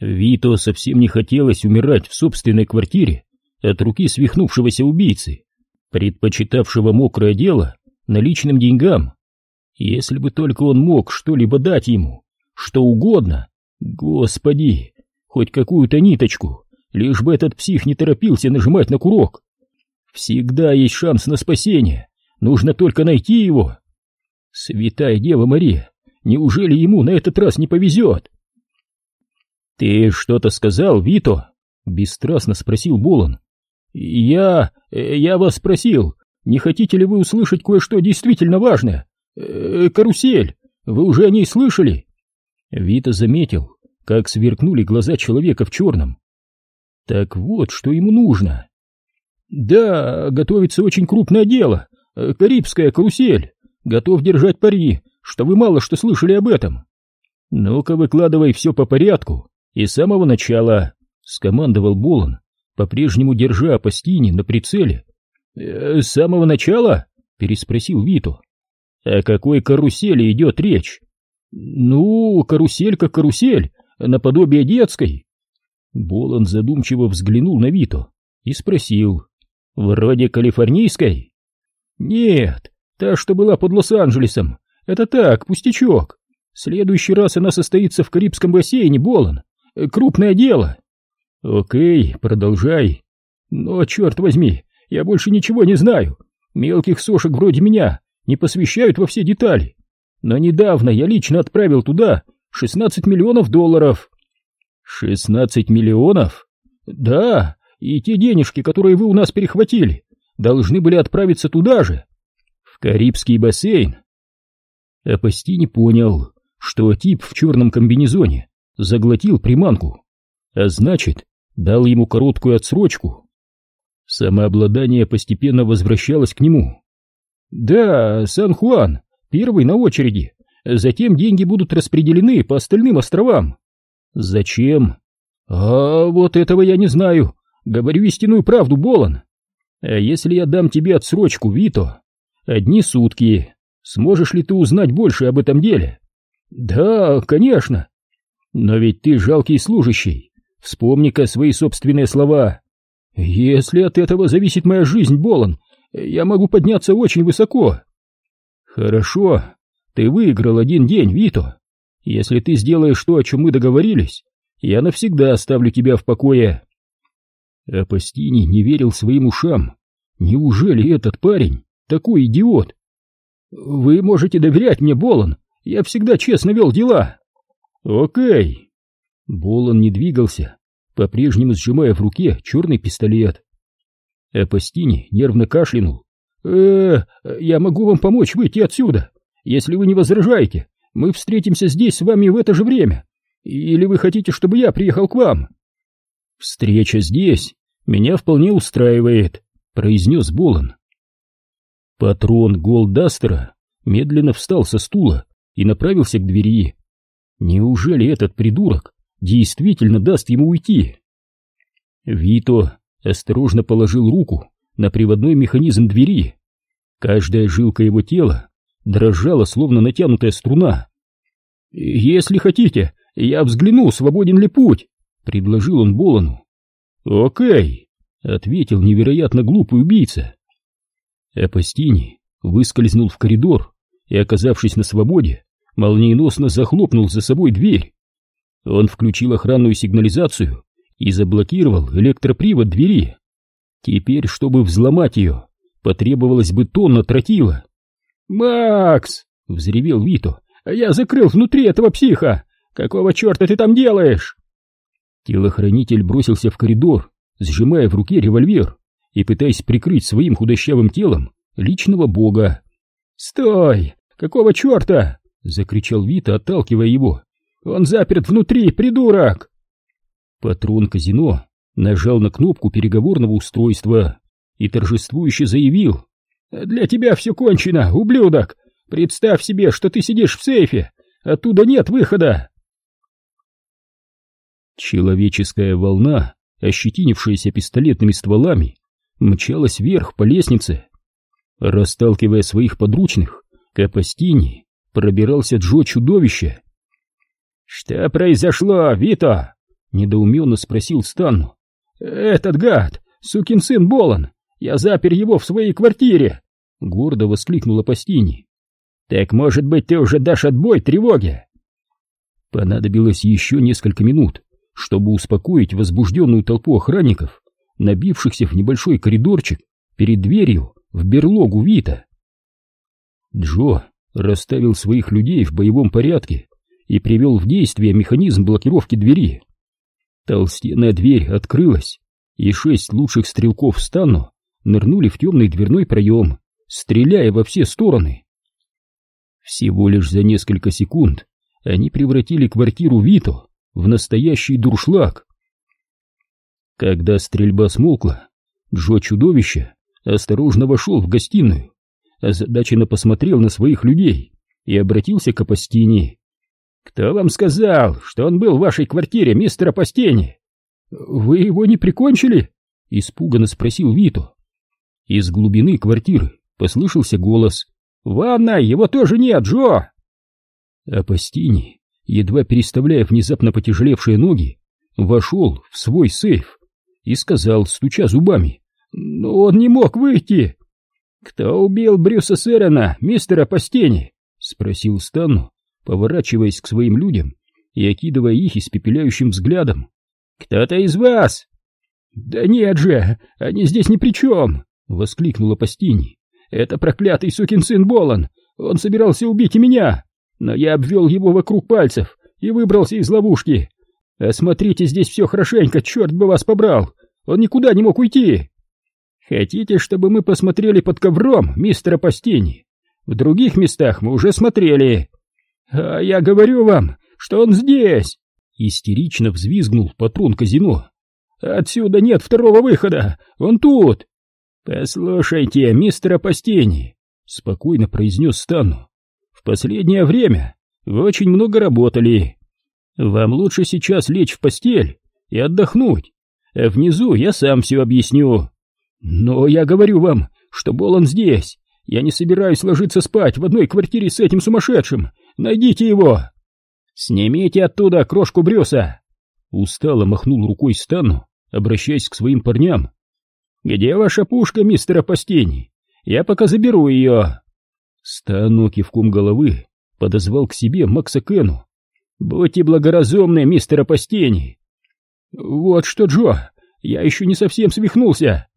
Вито совсем не хотелось умирать в собственной квартире от руки свихнувшегося убийцы, предпочитавшего мокрое дело наличным деньгам. Если бы только он мог что-либо дать ему, что угодно, господи, хоть какую-то ниточку, лишь бы этот псих не торопился нажимать на курок. Всегда есть шанс на спасение, нужно только найти его. Святая Дева Мария, неужели ему на этот раз не повезет? «Ты что-то сказал, Вито?» — бесстрастно спросил Болон. «Я... я вас спросил, не хотите ли вы услышать кое-что действительно важное? Э, карусель, вы уже о ней слышали?» Вито заметил, как сверкнули глаза человека в черном. «Так вот, что ему нужно». «Да, готовится очень крупное дело, э, Карибская карусель. Готов держать пари, что вы мало что слышали об этом. Ну-ка, выкладывай все по порядку, и с самого начала, — скомандовал Болон, по-прежнему держа Апостини на прицеле. «Э, — С самого начала? — переспросил Вито. — О какой карусели идет речь? — Ну, карусель как карусель, наподобие детской. Болон задумчиво взглянул на Вито и спросил. — Вроде калифорнийской? — Нет, та, что была под Лос-Анджелесом. Это так, пустячок. Следующий раз она состоится в Карибском бассейне, Болон. Э, крупное дело. Окей, продолжай. Но, черт возьми, я больше ничего не знаю. Мелких сошек вроде меня не посвящают во все детали. Но недавно я лично отправил туда 16 миллионов долларов. 16 миллионов? Да, и те денежки, которые вы у нас перехватили, должны были отправиться туда же, в Карибский бассейн. Апости не понял, что тип в черном комбинезоне заглотил приманку, а значит, дал ему короткую отсрочку. Самообладание постепенно возвращалось к нему. «Да, Сан-Хуан, первый на очереди. Затем деньги будут распределены по остальным островам». «Зачем?» «А вот этого я не знаю. Говорю истинную правду, Болон. А если я дам тебе отсрочку, Вито? Одни сутки. Сможешь ли ты узнать больше об этом деле?» «Да, конечно. Но ведь ты жалкий служащий. Вспомни-ка свои собственные слова. Если от этого зависит моя жизнь, Болон, я могу подняться очень высоко. Хорошо, ты выиграл один день, Вито. Если ты сделаешь то, о чем мы договорились, я навсегда оставлю тебя в покое. Апостини не верил своим ушам. Неужели этот парень такой идиот? Вы можете доверять мне, Болон, я всегда честно вел дела. Окей. Болон не двигался, по-прежнему сжимая в руке черный пистолет. Апостини нервно кашлянул. э я могу вам помочь выйти отсюда, если вы не возражаете. Мы встретимся здесь с вами в это же время. Или вы хотите, чтобы я приехал к вам?» «Встреча здесь меня вполне устраивает», — произнес Болон. Патрон Голдастера медленно встал со стула и направился к двери. Неужели этот придурок действительно даст ему уйти? Вито осторожно положил руку на приводной механизм двери. Каждая жилка его тела дрожала, словно натянутая струна. «Если хотите, я взгляну, свободен ли путь», — предложил он Болону. «Окей», — ответил невероятно глупый убийца. Апостини выскользнул в коридор и, оказавшись на свободе, молниеносно захлопнул за собой дверь. Он включил охранную сигнализацию и заблокировал электропривод двери. Теперь, чтобы взломать ее, потребовалось бы тонна тротила. «Макс!» — взревел Вито. «Я закрыл внутри этого психа! Какого черта ты там делаешь?» Телохранитель бросился в коридор, сжимая в руке револьвер и пытаясь прикрыть своим худощавым телом личного бога. «Стой! Какого черта?» — закричал Вита, отталкивая его. «Он заперт внутри, придурок!» Патрон казино нажал на кнопку переговорного устройства и торжествующе заявил. «Для тебя все кончено, ублюдок! Представь себе, что ты сидишь в сейфе, оттуда нет выхода!» Человеческая волна, ощетинившаяся пистолетными стволами, мчалась вверх по лестнице. Расталкивая своих подручных, Капостини пробирался Джо чудовище. «Что произошло, Вито?» Недоуменно спросил Станну. «Этот гад, сукин сын Болон, я запер его в своей квартире!» Гордо воскликнула Пастини. «Так, может быть, ты уже дашь отбой тревоге?» Понадобилось еще несколько минут, чтобы успокоить возбужденную толпу охранников, набившихся в небольшой коридорчик перед дверью в берлогу Вита. Джо расставил своих людей в боевом порядке и привел в действие механизм блокировки двери. Толстенная дверь открылась, и шесть лучших стрелков стану нырнули в темный дверной проем, стреляя во все стороны. Всего лишь за несколько секунд они превратили квартиру Вито в настоящий дуршлаг. Когда стрельба смолкла, Джо Чудовище осторожно вошел в гостиную, озадаченно посмотрел на своих людей и обратился к Апостине. «Кто вам сказал, что он был в вашей квартире, мистер Апостини?» «Вы его не прикончили?» — испуганно спросил Вито. Из глубины квартиры послышался голос. «Ванна, его тоже нет, Джо!» Апостини, едва переставляя внезапно потяжелевшие ноги, вошел в свой сейф и сказал, стуча зубами, «Но он не мог выйти!» «Кто убил Брюса Сэрона, мистера Постени?» — спросил Станну, поворачиваясь к своим людям и окидывая их испепеляющим взглядом. «Кто-то из вас?» «Да нет же, они здесь ни при чем!» — воскликнула Постини. «Это проклятый сукин сын Болон! Он собирался убить и меня, но я обвел его вокруг пальцев и выбрался из ловушки. Осмотрите здесь все хорошенько, черт бы вас побрал! Он никуда не мог уйти!» «Хотите, чтобы мы посмотрели под ковром, мистера Постини? В других местах мы уже смотрели!» «А я говорю вам, что он здесь!» Истерично взвизгнул патрон казино. «Отсюда нет второго выхода! Он тут!» «Послушайте, мистер Апостени!» — спокойно произнес Стану. «В последнее время вы очень много работали. Вам лучше сейчас лечь в постель и отдохнуть, а внизу я сам все объясню. Но я говорю вам, что Болон здесь. Я не собираюсь ложиться спать в одной квартире с этим сумасшедшим. Найдите его!» «Снимите оттуда крошку Брюса!» Устало махнул рукой Стану, обращаясь к своим парням. «Где ваша пушка, мистер Апостени? Я пока заберу ее!» Стану кивком головы подозвал к себе Макса Кену. «Будьте благоразумны, мистер Апостени!» «Вот что, Джо, я еще не совсем свихнулся!»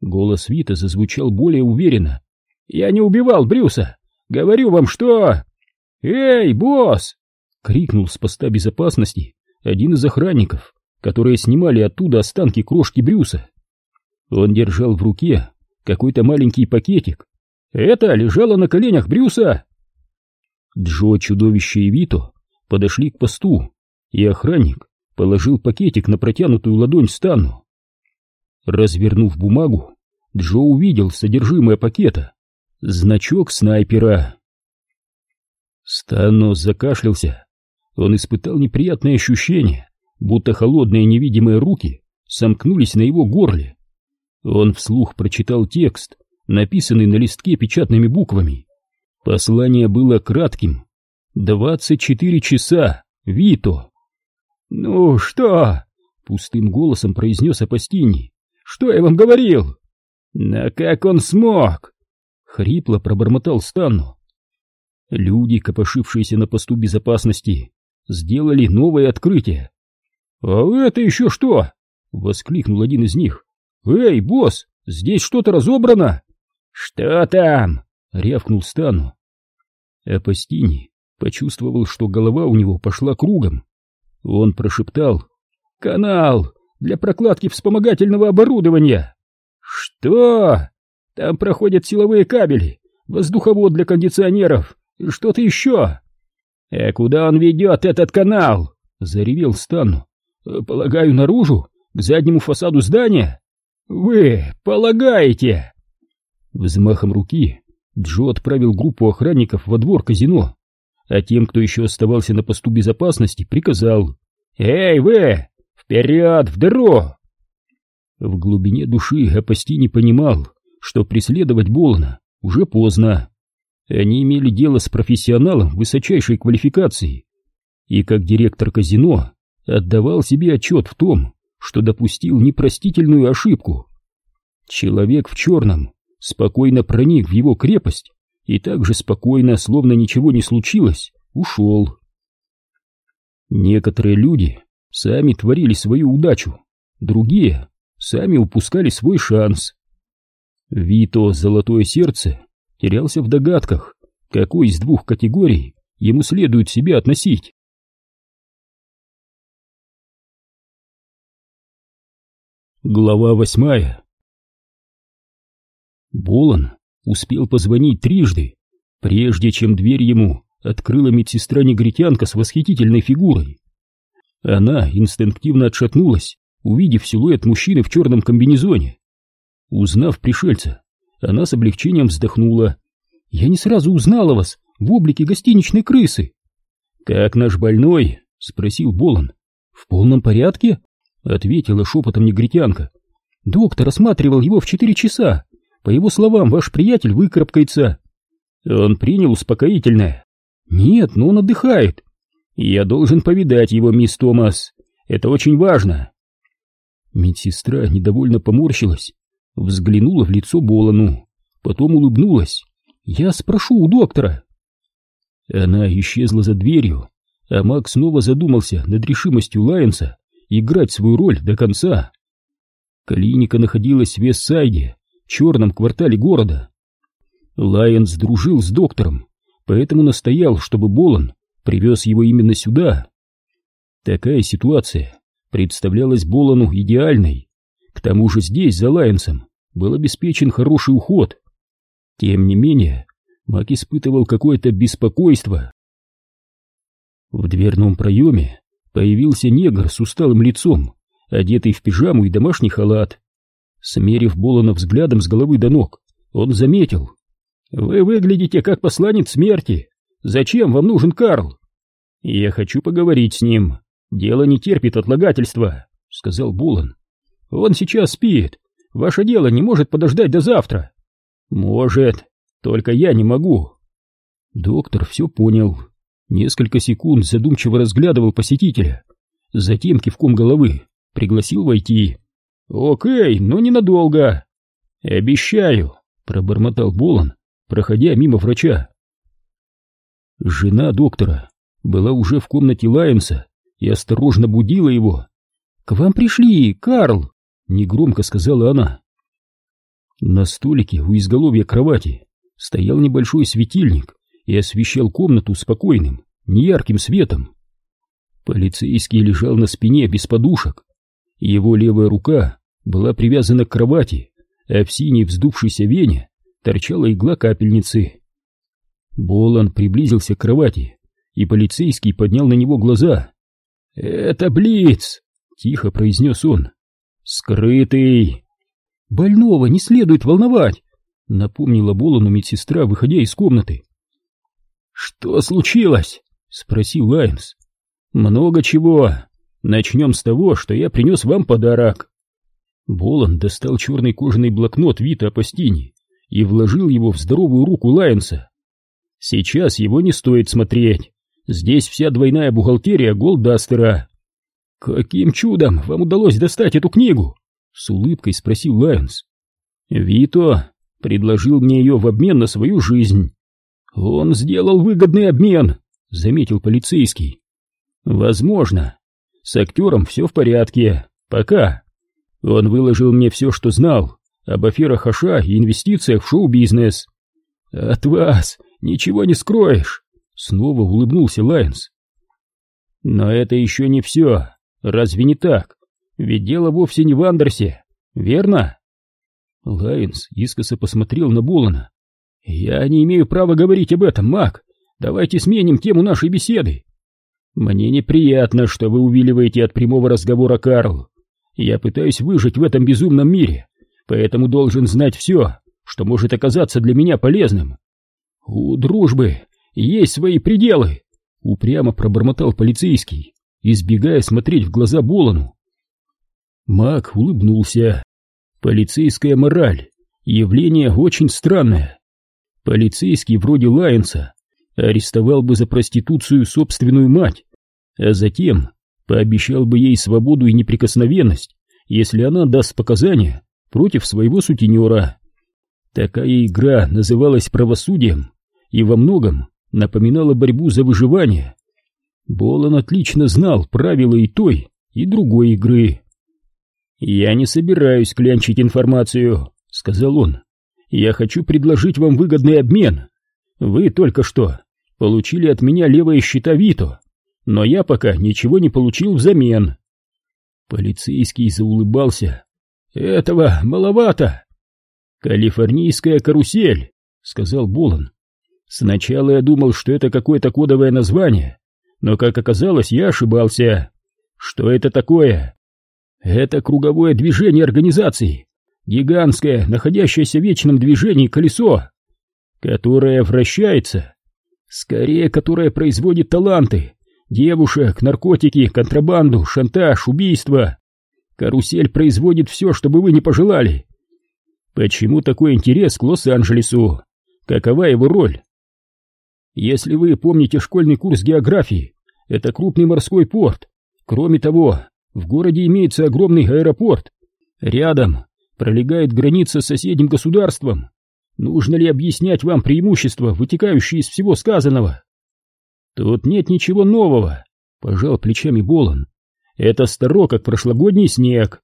Голос Вита зазвучал более уверенно. «Я не убивал Брюса! Говорю вам, что...» «Эй, босс!» — крикнул с поста безопасности один из охранников, которые снимали оттуда останки крошки Брюса. Он держал в руке какой-то маленький пакетик. Это лежало на коленях Брюса. Джо, чудовище и Вито подошли к посту, и охранник положил пакетик на протянутую ладонь Стану. Развернув бумагу, Джо увидел содержимое пакета. Значок снайпера. Станос закашлялся. Он испытал неприятное ощущение, будто холодные невидимые руки сомкнулись на его горле. Он вслух прочитал текст, написанный на листке печатными буквами. Послание было кратким. «Двадцать четыре часа, Вито!» «Ну что?» — пустым голосом произнес Апостини. «Что я вам говорил?» «Но как он смог?» — хрипло пробормотал Стану. Люди, копошившиеся на посту безопасности, сделали новое открытие. «А это еще что?» — воскликнул один из них. «Эй, босс, здесь что-то разобрано!» «Что там?» — рявкнул Стану. Апостини почувствовал, что голова у него пошла кругом. Он прошептал «Канал для прокладки вспомогательного оборудования!» «Что?» «Там проходят силовые кабели, воздуховод для кондиционеров, что-то еще. «А куда он ведет, этот канал?» — заревел Стан. «Полагаю, наружу, к заднему фасаду здания?» «Вы полагаете?» Взмахом руки Джо отправил группу охранников во двор казино, а тем, кто еще оставался на посту безопасности, приказал «Эй, вы! Вперед, в дыру!» В глубине души Апости не понимал, что преследовать Болна уже поздно. Они имели дело с профессионалом высочайшей квалификации. И как директор казино отдавал себе отчет в том, что допустил непростительную ошибку. Человек в черном спокойно проник в его крепость и так же спокойно, словно ничего не случилось, ушел. Некоторые люди сами творили свою удачу, другие сами упускали свой шанс. Вито Золотое Сердце терялся в догадках, какой из двух категорий ему следует себя относить. Глава восьмая Болон успел позвонить трижды, прежде чем дверь ему открыла медсестра-негритянка с восхитительной фигурой. Она инстинктивно отшатнулась, увидев силуэт мужчины в черном комбинезоне. Узнав пришельца, она с облегчением вздохнула. «Я не сразу узнала вас в облике гостиничной крысы». «Как наш больной?» — спросил Болон. «В полном порядке?» — ответила шепотом негритянка. «Доктор осматривал его в четыре часа. По его словам, ваш приятель выкарабкается». «Он принял успокоительное?» «Нет, но он отдыхает». «Я должен повидать его, мисс Томас. Это очень важно». Медсестра недовольно поморщилась, взглянула в лицо Болану, потом улыбнулась. «Я спрошу у доктора». Она исчезла за дверью, а Мак снова задумался над решимостью Лайенса играть свою роль до конца. Клиника находилась в Вестсайде, черном квартале города. Лайенс дружил с доктором, поэтому настоял, чтобы Болан привез его именно сюда. Такая ситуация представлялась Болону идеальной. К тому же здесь, за Лайенсом, был обеспечен хороший уход. Тем не менее, Мак испытывал какое-то беспокойство. В дверном проеме появился негр с усталым лицом, одетый в пижаму и домашний халат. Смерив Болона взглядом с головы до ног, он заметил. «Вы выглядите как посланец смерти. Зачем вам нужен Карл?» «Я хочу поговорить с ним. Дело не терпит отлагательства», — сказал Болон. «Он сейчас спит. Ваше дело не может подождать до завтра». «Может, только я не могу». Доктор все понял. Несколько секунд задумчиво разглядывал посетителя. Затем кивком головы пригласил войти. «Окей, но ненадолго». «Обещаю», — пробормотал Болон, проходя мимо врача. Жена доктора была уже в комнате Лайенса и осторожно будила его. «К вам пришли, Карл!» — негромко сказала она. На столике у изголовья кровати стоял небольшой светильник и освещал комнату спокойным, неярким светом. Полицейский лежал на спине без подушек. Его левая рука была привязана к кровати, а в синей вздувшейся вене торчала игла капельницы. Болан приблизился к кровати, и полицейский поднял на него глаза. «Это Блиц!» — тихо произнес он. «Скрытый!» «Больного не следует волновать!» — напомнила Болану медсестра, выходя из комнаты. «Что случилось?» — спросил Лайнс. «Много чего. Начнем с того, что я принес вам подарок». Болан достал черный кожаный блокнот Вито Апостини и вложил его в здоровую руку Лайнса. «Сейчас его не стоит смотреть. Здесь вся двойная бухгалтерия Голдастера». «Каким чудом вам удалось достать эту книгу?» — с улыбкой спросил Лайнс. «Вито предложил мне ее в обмен на свою жизнь». «Он сделал выгодный обмен», — заметил полицейский. «Возможно. С актером все в порядке. Пока. Он выложил мне все, что знал об аферах Хаша и инвестициях в шоу-бизнес. От вас ничего не скроешь», — снова улыбнулся Лайнс. «Но это еще не все. Разве не так? Ведь дело вовсе не в Андерсе, верно?» Лайнс искоса посмотрел на Болана. «Я не имею права говорить об этом, Мак. Давайте сменим тему нашей беседы». «Мне неприятно, что вы увиливаете от прямого разговора, Карл. Я пытаюсь выжить в этом безумном мире, поэтому должен знать все, что может оказаться для меня полезным». «У дружбы есть свои пределы», — упрямо пробормотал полицейский, избегая смотреть в глаза Болону. Мак улыбнулся. «Полицейская мораль — явление очень странное. Полицейский вроде Лайенса арестовал бы за проституцию собственную мать, а затем Пообещал бы ей свободу и неприкосновенность, если она даст показания против своего сутенера. Такая игра называлась правосудием и во многом напоминала борьбу за выживание. Болон отлично знал правила и той, и другой игры. «Я не собираюсь клянчить информацию», — сказал он. «Я хочу предложить вам выгодный обмен. Вы только что получили от меня левое щита Вито, но я пока ничего не получил взамен». Полицейский заулыбался. «Этого маловато!» «Калифорнийская карусель», — сказал Болон. «Сначала я думал, что это какое-то кодовое название, но, как оказалось, я ошибался. Что это такое? Это круговое движение организации, гигантское, находящееся в вечном движении колесо, которое вращается, скорее, которое производит таланты, девушек, наркотики, контрабанду, шантаж, убийство. Карусель производит все, что бы вы не пожелали. Почему такой интерес к Лос-Анджелесу? Какова его роль? Если вы помните школьный курс географии, это крупный морской порт. Кроме того, в городе имеется огромный аэропорт. Рядом пролегает граница с соседним государством. Нужно ли объяснять вам преимущества, вытекающие из всего сказанного? Тут нет ничего нового, пожал плечами Болон. Это старо, как прошлогодний снег.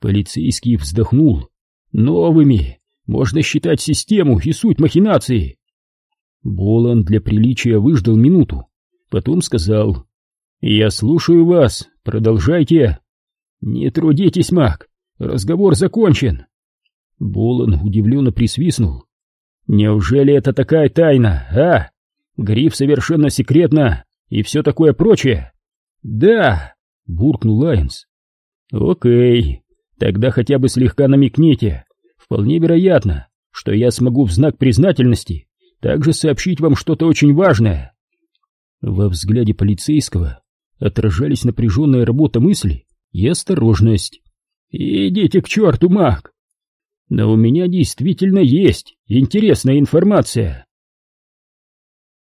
Полицейский вздохнул. Новыми можно считать систему и суть махинации. Болан для приличия выждал минуту, потом сказал «Я слушаю вас, продолжайте». «Не трудитесь, маг, разговор закончен». Болан удивленно присвистнул. «Неужели это такая тайна, а? Гриф совершенно секретно и все такое прочее?» «Да», — буркнул Лайнс. «Окей, тогда хотя бы слегка намекните. Вполне вероятно, что я смогу в знак признательности также сообщить вам что-то очень важное. Во взгляде полицейского отражались напряженная работа мысли и осторожность. «Идите к черту, маг! Но у меня действительно есть интересная информация!»